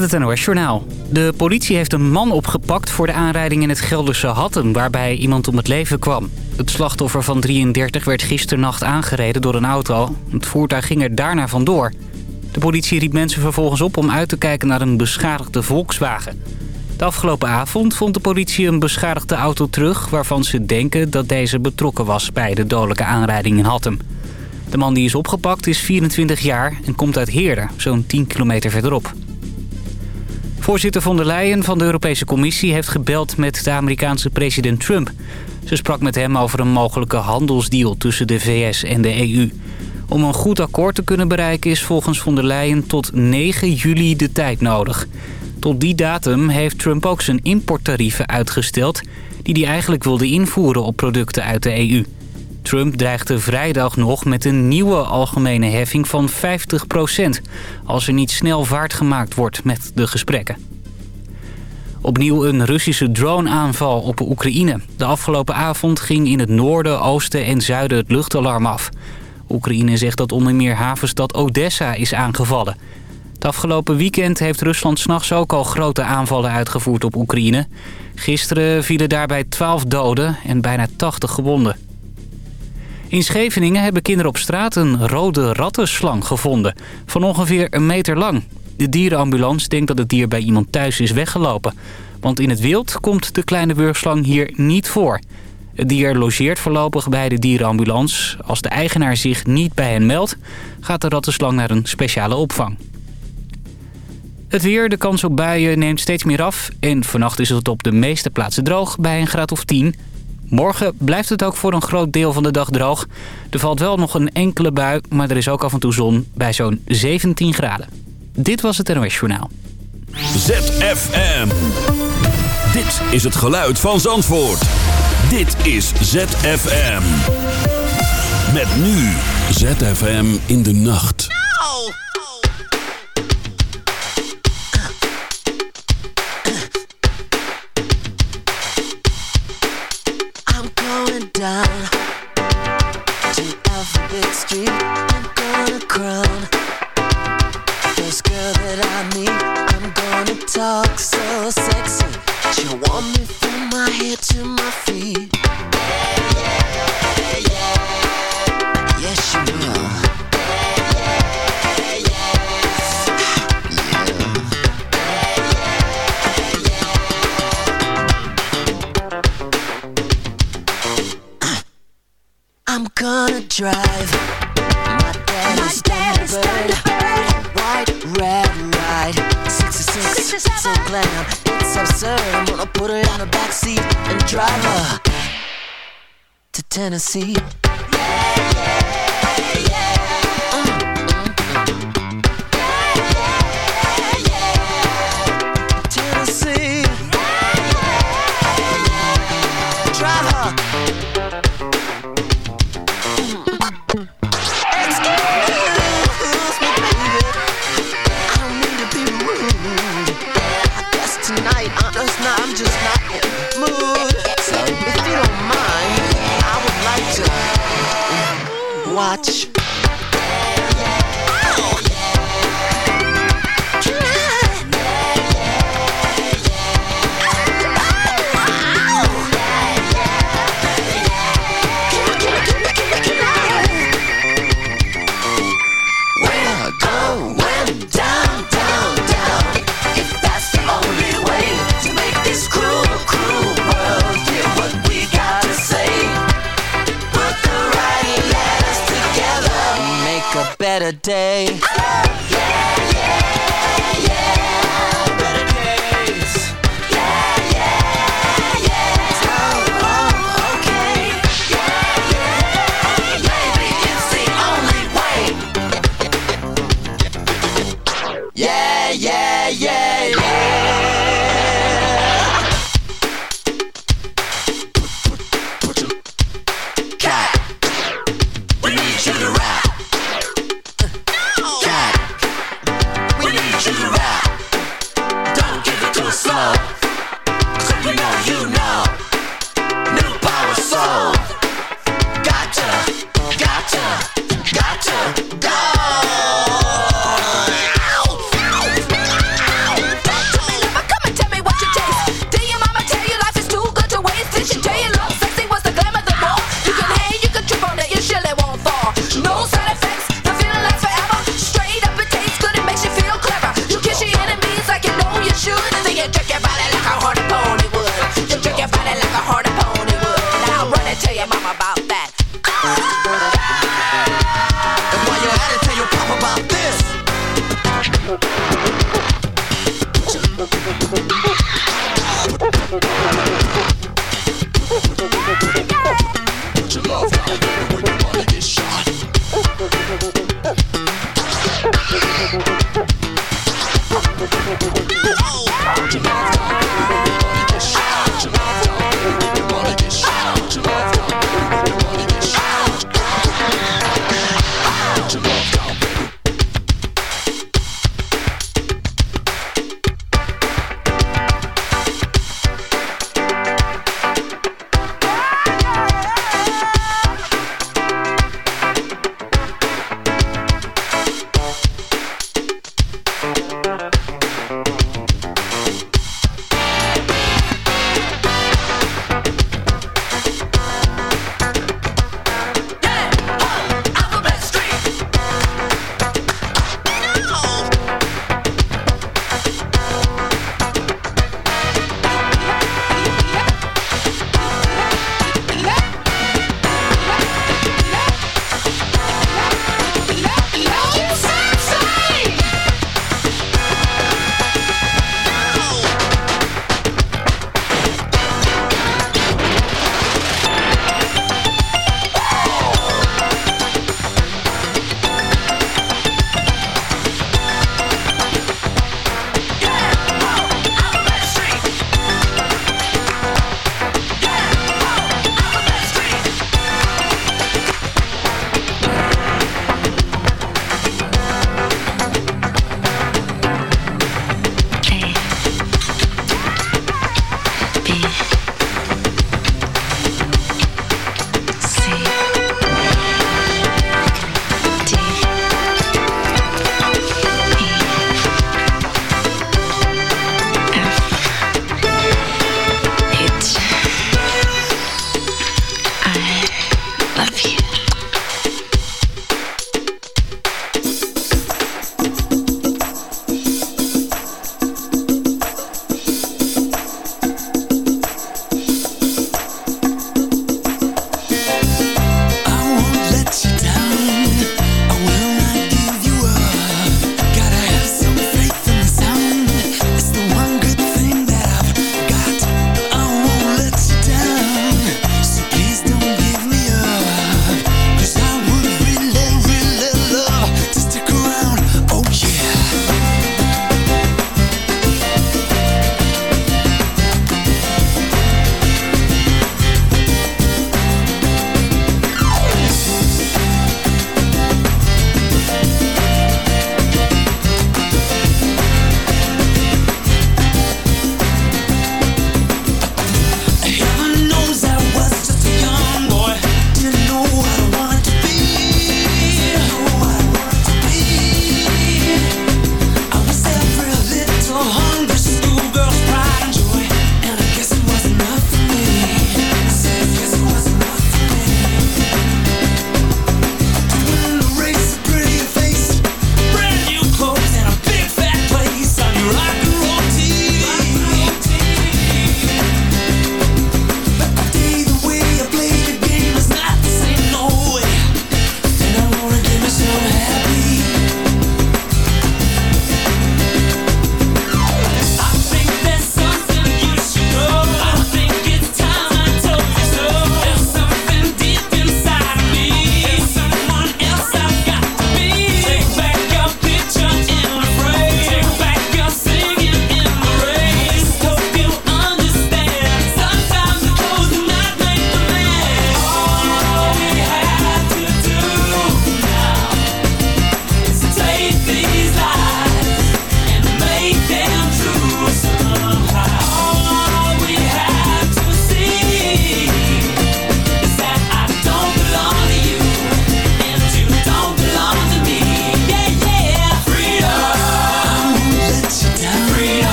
met het NOS Journaal. De politie heeft een man opgepakt voor de aanrijding in het Gelderse Hattem... waarbij iemand om het leven kwam. Het slachtoffer van 33 werd gisternacht aangereden door een auto. Het voertuig ging er daarna vandoor. De politie riep mensen vervolgens op om uit te kijken naar een beschadigde Volkswagen. De afgelopen avond vond de politie een beschadigde auto terug... waarvan ze denken dat deze betrokken was bij de dodelijke aanrijding in Hattem. De man die is opgepakt is 24 jaar en komt uit Heerden, zo'n 10 kilometer verderop. Voorzitter von der Leyen van de Europese Commissie heeft gebeld met de Amerikaanse president Trump. Ze sprak met hem over een mogelijke handelsdeal tussen de VS en de EU. Om een goed akkoord te kunnen bereiken is volgens von der Leyen tot 9 juli de tijd nodig. Tot die datum heeft Trump ook zijn importtarieven uitgesteld... die hij eigenlijk wilde invoeren op producten uit de EU. Trump dreigde vrijdag nog met een nieuwe algemene heffing van 50% als er niet snel vaart gemaakt wordt met de gesprekken. Opnieuw een Russische droneaanval op Oekraïne. De afgelopen avond ging in het noorden, oosten en zuiden het luchtalarm af. Oekraïne zegt dat onder meer havenstad Odessa is aangevallen. Het afgelopen weekend heeft Rusland s'nachts ook al grote aanvallen uitgevoerd op Oekraïne. Gisteren vielen daarbij 12 doden en bijna 80 gewonden. In Scheveningen hebben kinderen op straat een rode rattenslang gevonden. Van ongeveer een meter lang. De dierenambulance denkt dat het dier bij iemand thuis is weggelopen. Want in het wild komt de kleine burgslang hier niet voor. Het dier logeert voorlopig bij de dierenambulance. Als de eigenaar zich niet bij hen meldt, gaat de rattenslang naar een speciale opvang. Het weer, de kans op buien neemt steeds meer af. En vannacht is het op de meeste plaatsen droog bij een graad of 10. Morgen blijft het ook voor een groot deel van de dag droog. Er valt wel nog een enkele bui, maar er is ook af en toe zon bij zo'n 17 graden. Dit was het NOS Journaal. ZFM. Dit is het geluid van Zandvoort. Dit is ZFM. Met nu ZFM in de nacht. down llegar. Tennessee. Day. Oh,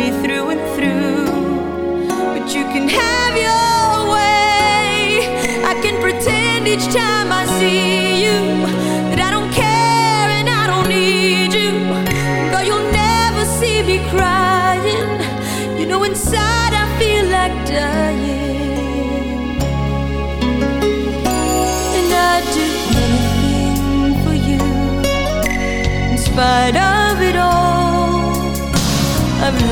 me through and through. But you can have your way. I can pretend each time I see you that I don't care and I don't need you. Though you'll never see me crying, you know inside I feel like dying. And I do anything for you, in spite of.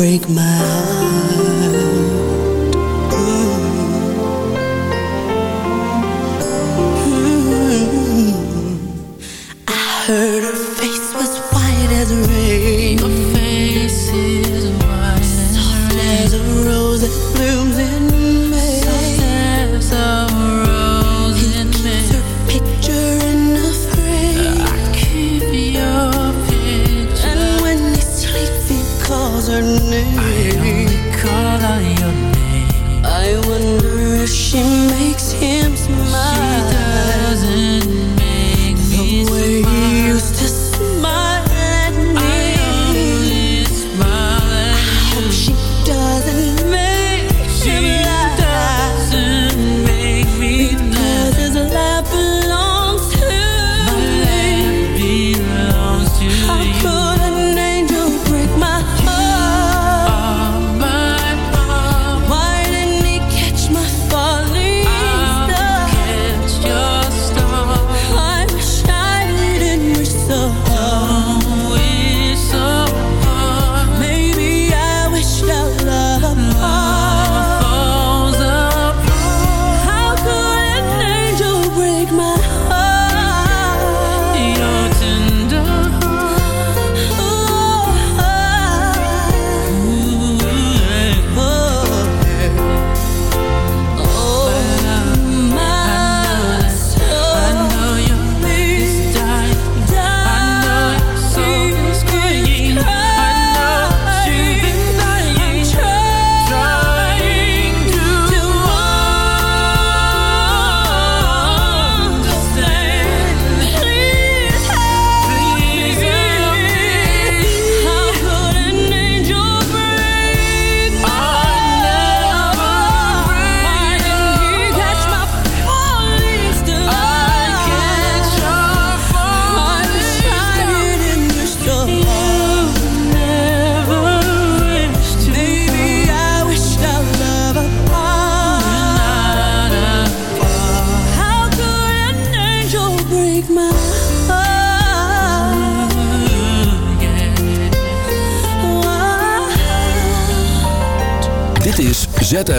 break my heart.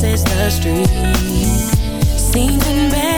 crosses the street. Seems embarrassed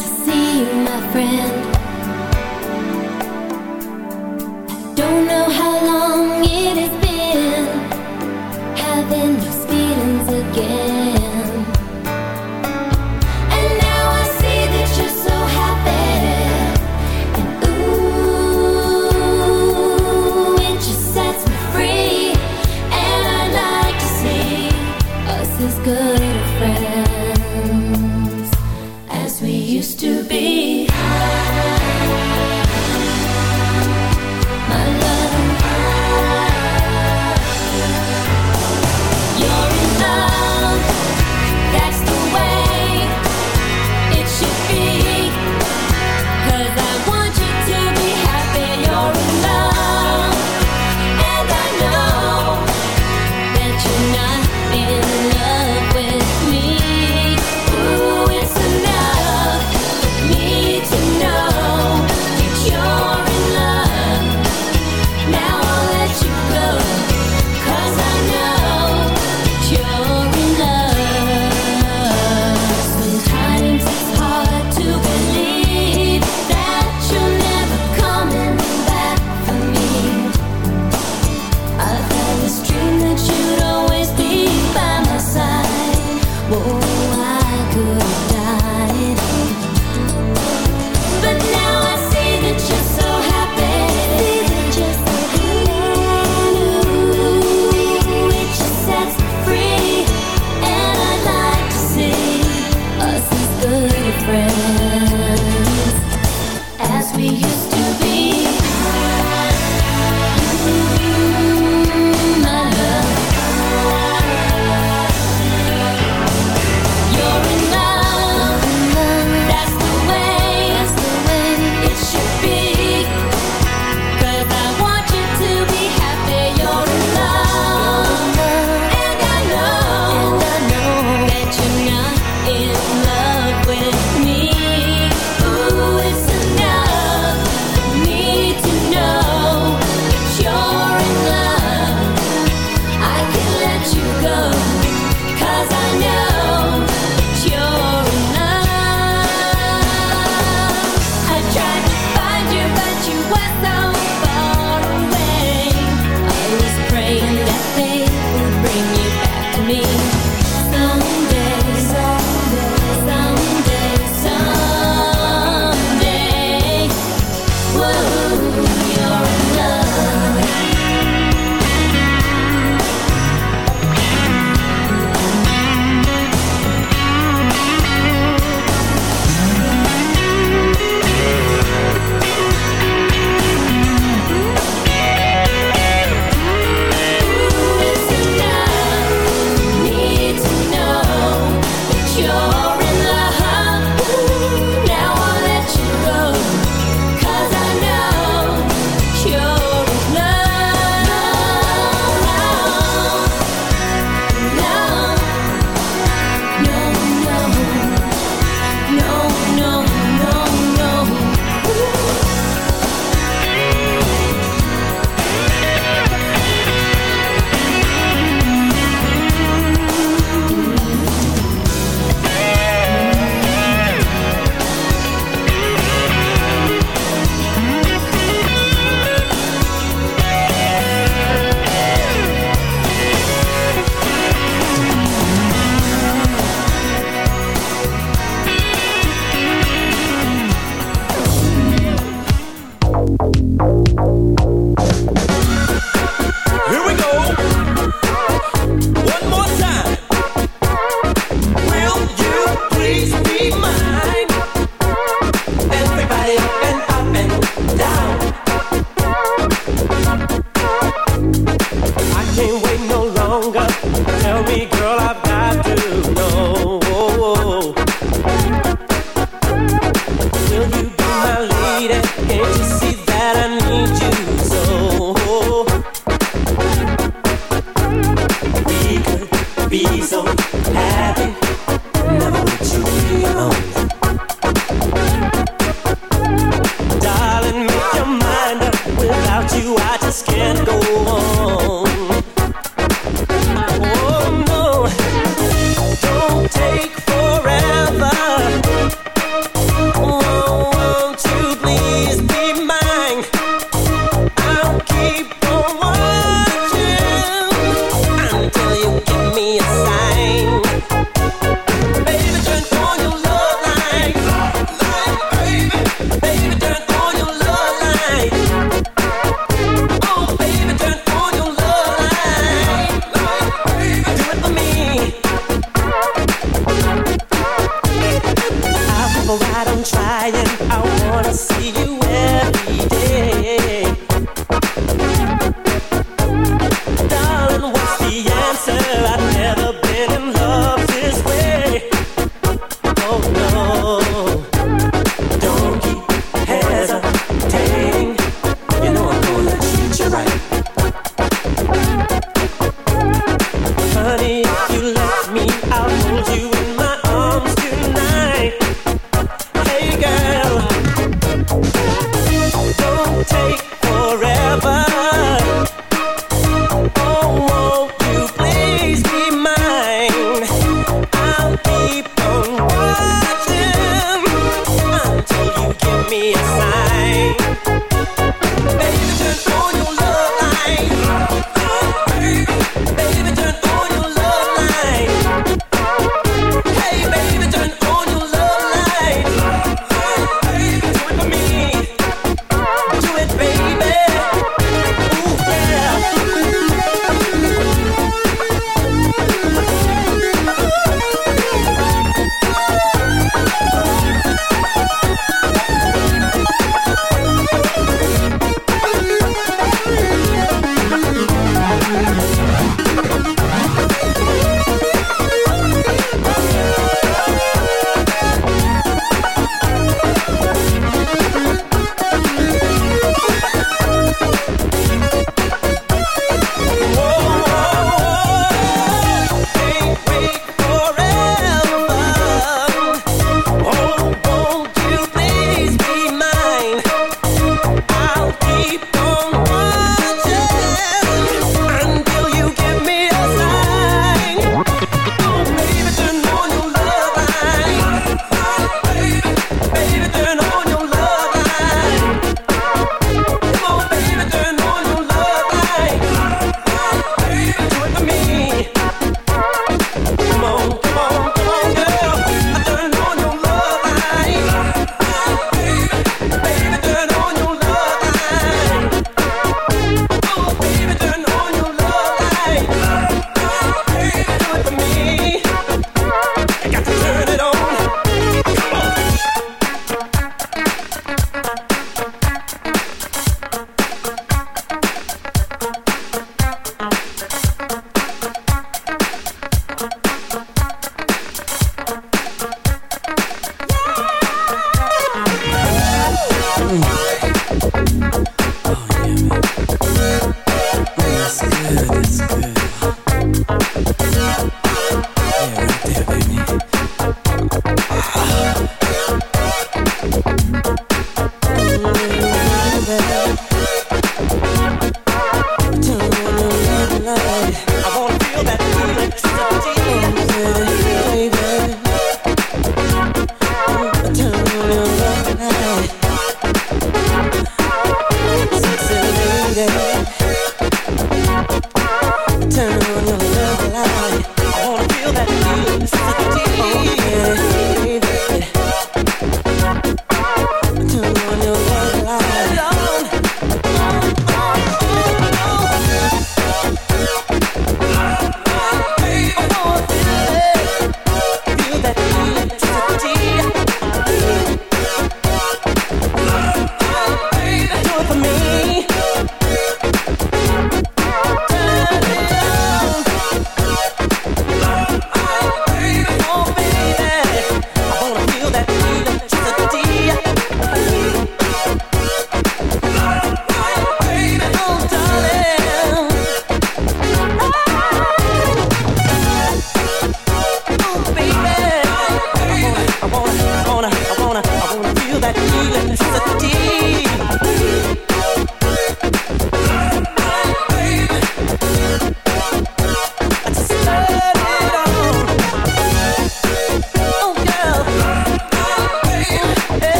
to see you, my friend.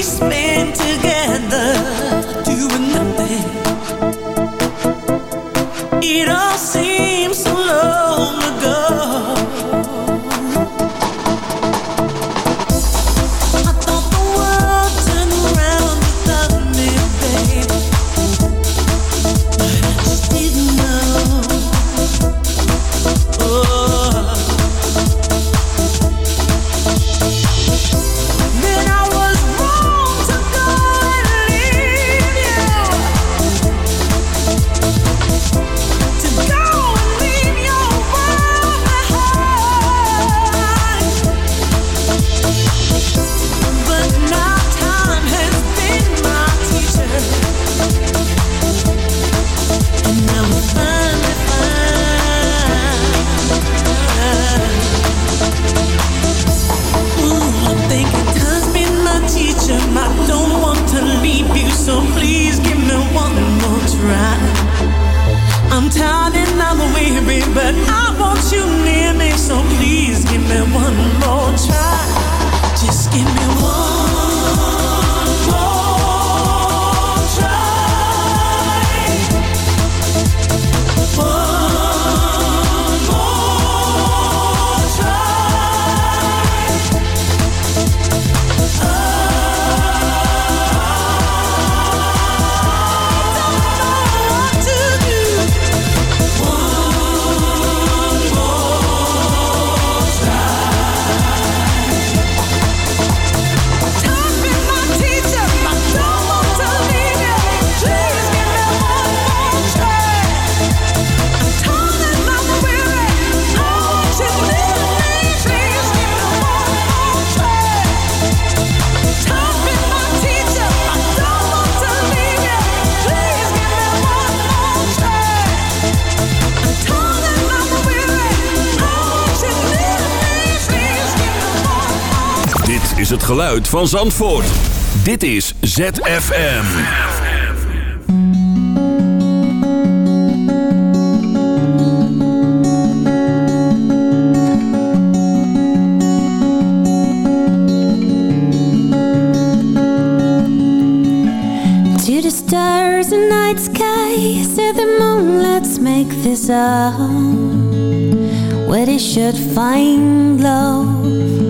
We spent together doing nothing. Geluid van Zandvoort. Dit is ZFM. To the stars and night sky, say the moon, let's make this up. Where they should find love.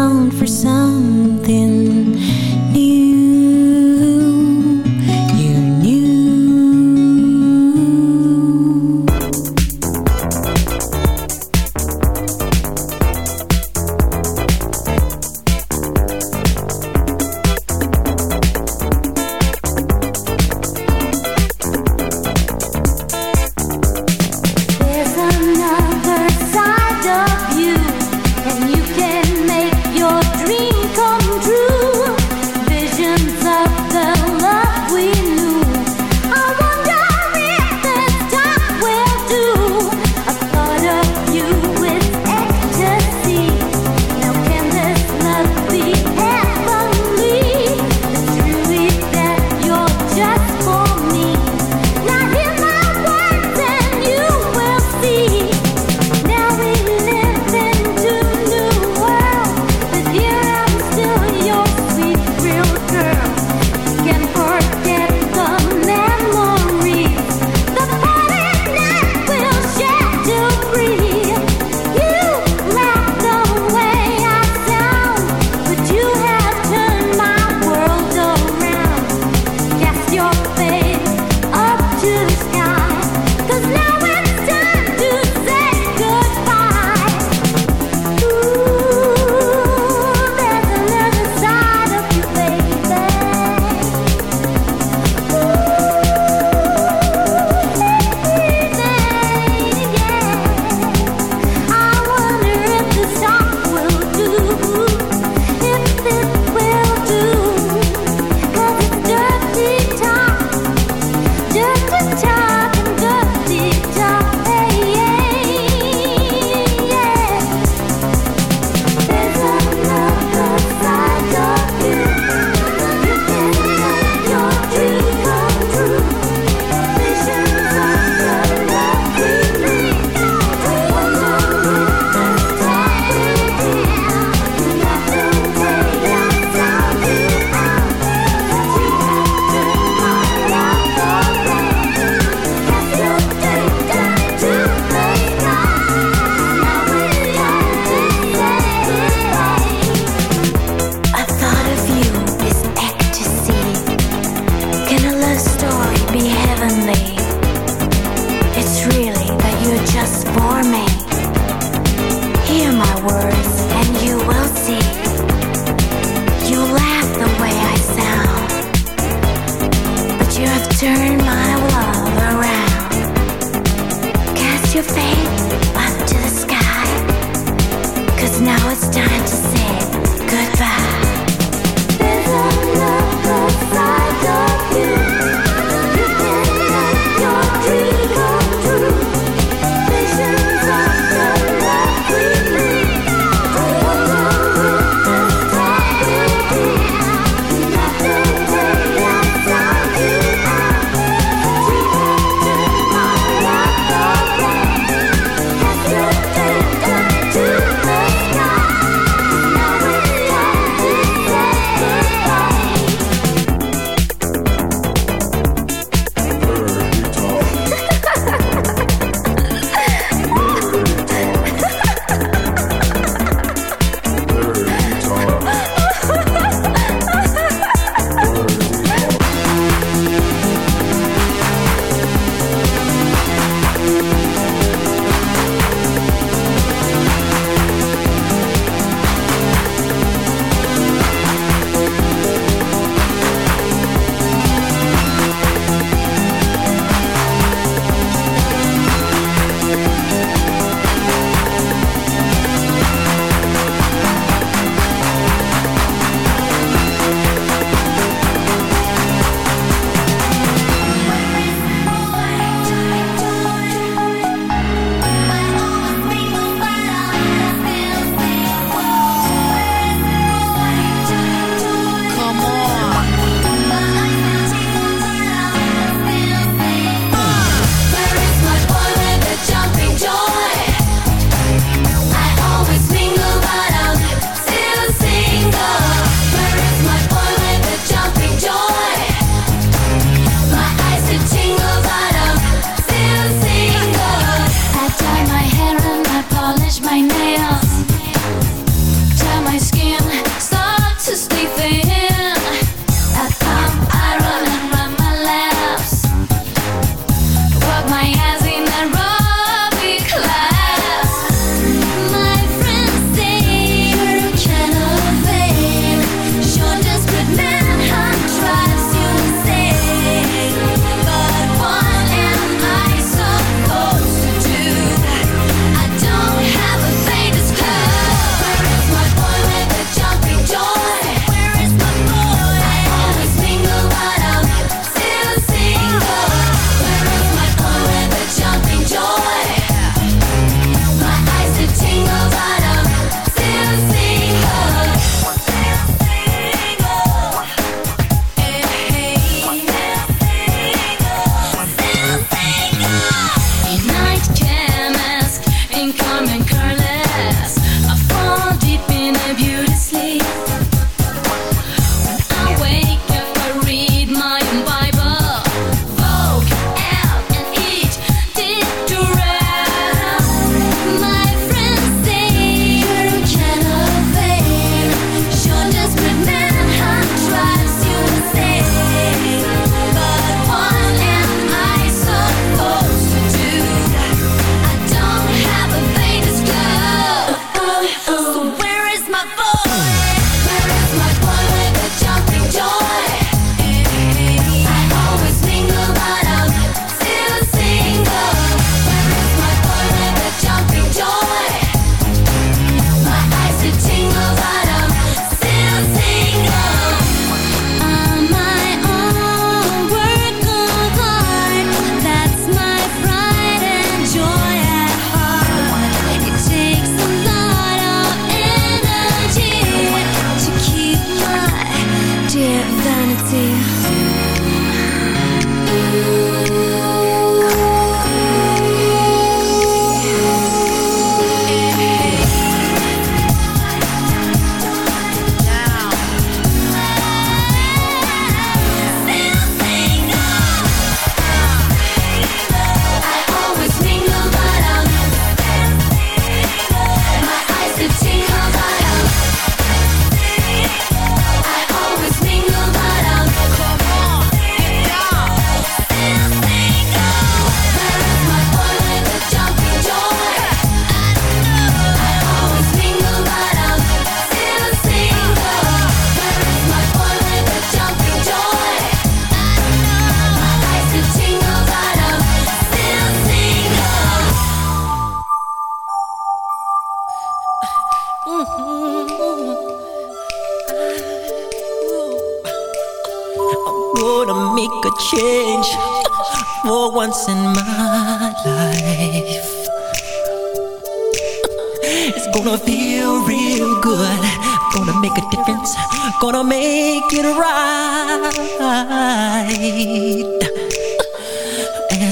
As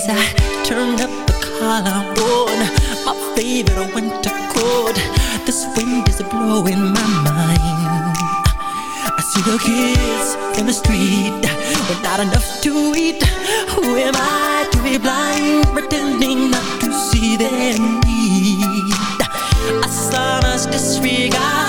I turn up the collar on my favorite winter coat, this wind is blowing my mind. I see the kids in the street with not enough to eat. Who am I to be blind, pretending not to see their need? A sonorous disregard,